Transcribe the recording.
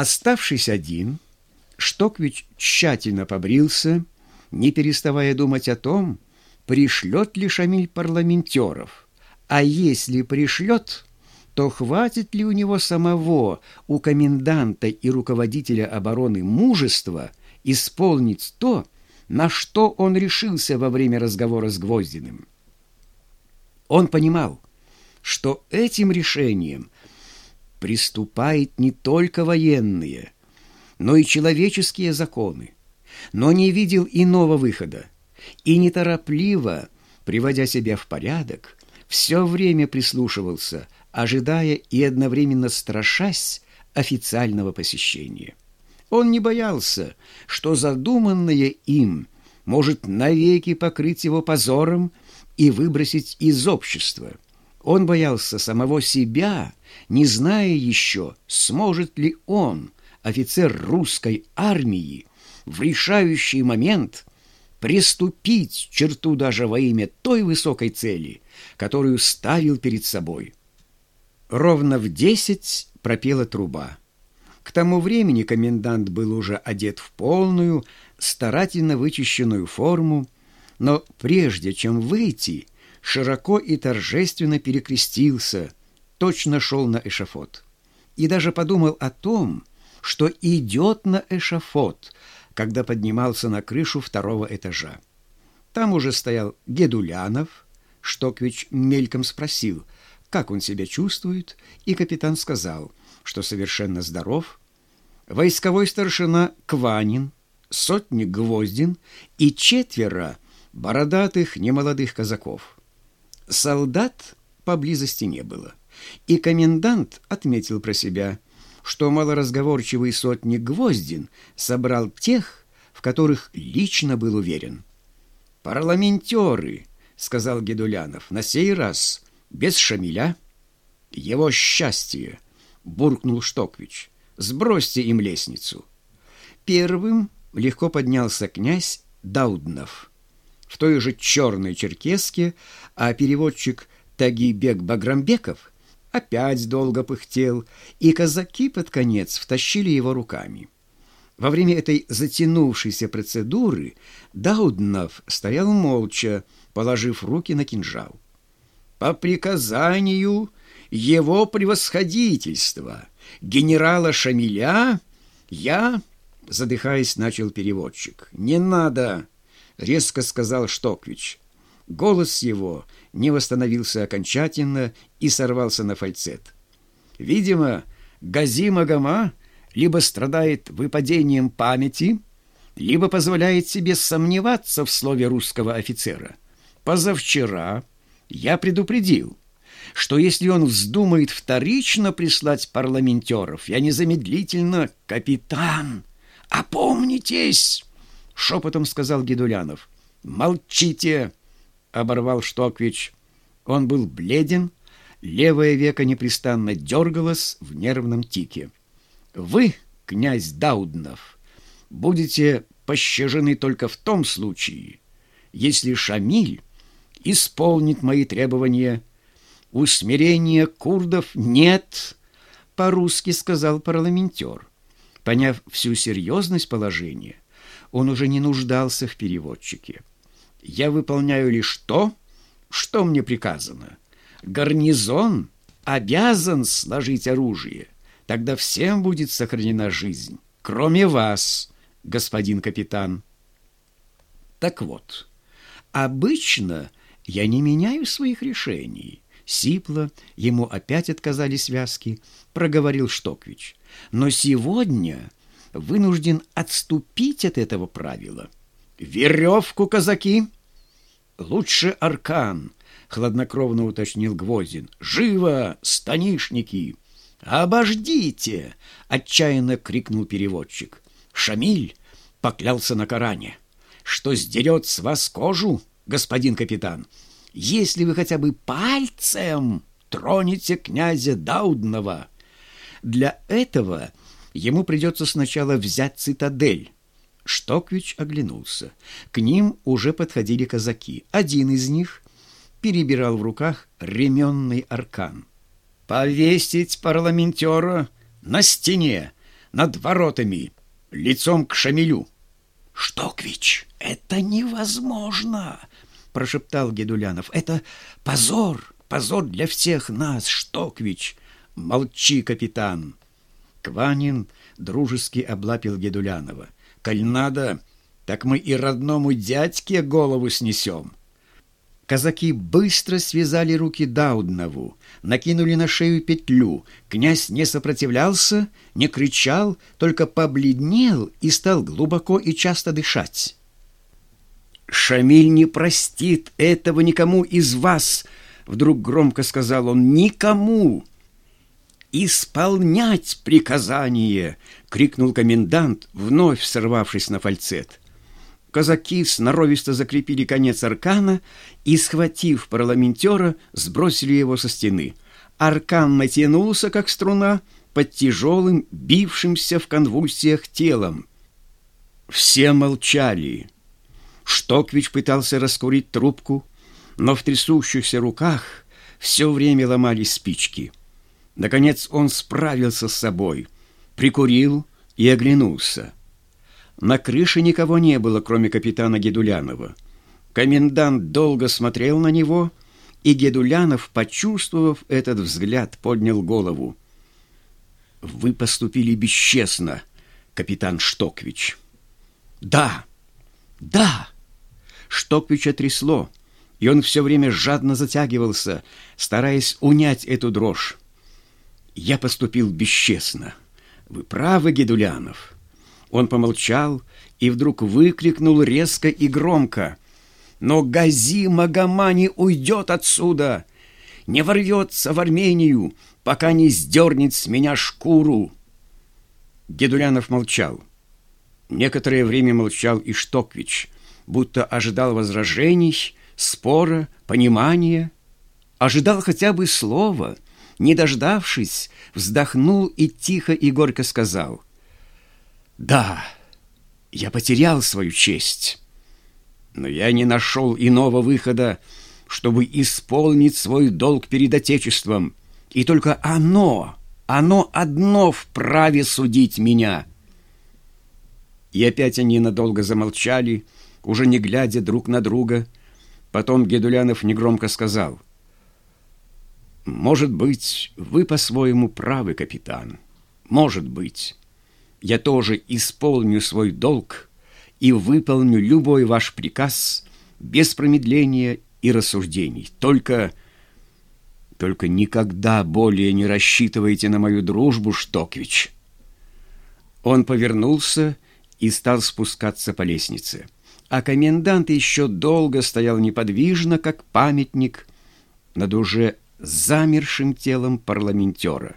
Оставшись один, Штоквич тщательно побрился, не переставая думать о том, пришлет ли Шамиль парламентеров, а если пришлет, то хватит ли у него самого, у коменданта и руководителя обороны мужества исполнить то, на что он решился во время разговора с Гвоздиным. Он понимал, что этим решением приступает не только военные, но и человеческие законы, но не видел иного выхода и неторопливо, приводя себя в порядок, все время прислушивался, ожидая и одновременно страшась официального посещения. Он не боялся, что задуманное им может навеки покрыть его позором и выбросить из общества. Он боялся самого себя, не зная еще, сможет ли он, офицер русской армии, в решающий момент приступить черту даже во имя той высокой цели, которую ставил перед собой. Ровно в десять пропела труба. К тому времени комендант был уже одет в полную, старательно вычищенную форму, но прежде чем выйти, широко и торжественно перекрестился, точно шел на эшафот. И даже подумал о том, что идет на эшафот, когда поднимался на крышу второго этажа. Там уже стоял Гедулянов. Штоквич мельком спросил, как он себя чувствует, и капитан сказал, что совершенно здоров, войсковой старшина Кванин, сотник Гвоздин и четверо бородатых немолодых казаков. Солдат поблизости не было, и комендант отметил про себя, что малоразговорчивый сотник Гвоздин собрал тех, в которых лично был уверен. «Парламентеры», — сказал Гедулянов, — «на сей раз без Шамиля». «Его счастье», — буркнул Штоквич, — Сбросьте им лестницу. Первым легко поднялся князь Дауднов в той же черной черкеске, а переводчик Тагибек Баграмбеков опять долго пыхтел, и казаки под конец втащили его руками. Во время этой затянувшейся процедуры Дауднов стоял молча, положив руки на кинжал. «По приказанию его превосходительства!» генерала Шамиля я, задыхаясь, начал переводчик. «Не надо!» — резко сказал Штоквич. Голос его не восстановился окончательно и сорвался на фальцет. Видимо, Гази Магома либо страдает выпадением памяти, либо позволяет себе сомневаться в слове русского офицера. Позавчера я предупредил, что если он вздумает вторично прислать парламентеров, я незамедлительно... «Капитан, опомнитесь!» — шепотом сказал Гедулянов. «Молчите!» — оборвал Штоквич. Он был бледен, левое веко непрестанно дергалось в нервном тике. «Вы, князь Дауднов, будете пощажены только в том случае, если Шамиль исполнит мои требования усмирения курдов нет, по-русски сказал парламентер. Поняв всю серьезность положения, он уже не нуждался в переводчике. Я выполняю лишь то, что мне приказано. Гарнизон обязан сложить оружие. Тогда всем будет сохранена жизнь, кроме вас, господин капитан. Так вот, обычно я не меняю своих решений. Сипло, ему опять отказали связки, проговорил Штоквич. Но сегодня вынужден отступить от этого правила. «Веревку, казаки!» «Лучше аркан», — хладнокровно уточнил Гвоздин. «Живо, станишники!» «Обождите!» — отчаянно крикнул переводчик. «Шамиль поклялся на Коране, что сдерет с вас кожу, господин капитан, если вы хотя бы пальцем тронете князя Даудного. Для этого ему придется сначала взять цитадель. Штоквич оглянулся. К ним уже подходили казаки. Один из них перебирал в руках ременный аркан. «Повесить парламентера на стене!» над воротами, лицом к Шамилю. «Штоквич, это невозможно!» — прошептал Гедулянов. «Это позор, позор для всех нас, Штоквич!» «Молчи, капитан!» Кванин дружески облапил Гедулянова. «Коль надо, так мы и родному дядьке голову снесем!» Казаки быстро связали руки Дауднову, накинули на шею петлю. Князь не сопротивлялся, не кричал, только побледнел и стал глубоко и часто дышать. «Шамиль не простит этого никому из вас!» Вдруг громко сказал он. «Никому!» «Исполнять приказание!» — крикнул комендант, вновь сорвавшись на фальцет. Казаки сноровисто закрепили конец аркана и, схватив парламентера, сбросили его со стены. Аркан натянулся, как струна, под тяжелым, бившимся в конвульсиях телом. Все молчали. Штоквич пытался раскурить трубку, но в трясущихся руках все время ломались спички. Наконец он справился с собой, прикурил и оглянулся. На крыше никого не было, кроме капитана Гедулянова. Комендант долго смотрел на него, и Гедулянов, почувствовав этот взгляд, поднял голову. «Вы поступили бесчестно, капитан Штоквич». «Да, да!» Штоквича трясло, и он все время жадно затягивался, стараясь унять эту дрожь. «Я поступил бесчестно. Вы правы, Гедулянов». Он помолчал и вдруг выкрикнул резко и громко. «Но Гази Магомани уйдет отсюда! Не ворвется в Армению, пока не сдернет с меня шкуру!» Дедулянов молчал. Некоторое время молчал и Штоквич, будто ожидал возражений, спора, понимания. Ожидал хотя бы слова. Не дождавшись, вздохнул и тихо и горько сказал — да, я потерял свою честь, но я не нашел иного выхода, чтобы исполнить свой долг перед Отечеством, и только оно, оно одно вправе судить меня. И опять они надолго замолчали, уже не глядя друг на друга. Потом Гедулянов негромко сказал, «Может быть, вы по-своему правы, капитан. Может быть» я тоже исполню свой долг и выполню любой ваш приказ без промедления и рассуждений. Только... Только никогда более не рассчитывайте на мою дружбу, Штоквич. Он повернулся и стал спускаться по лестнице. А комендант еще долго стоял неподвижно, как памятник, над уже замершим телом парламентера.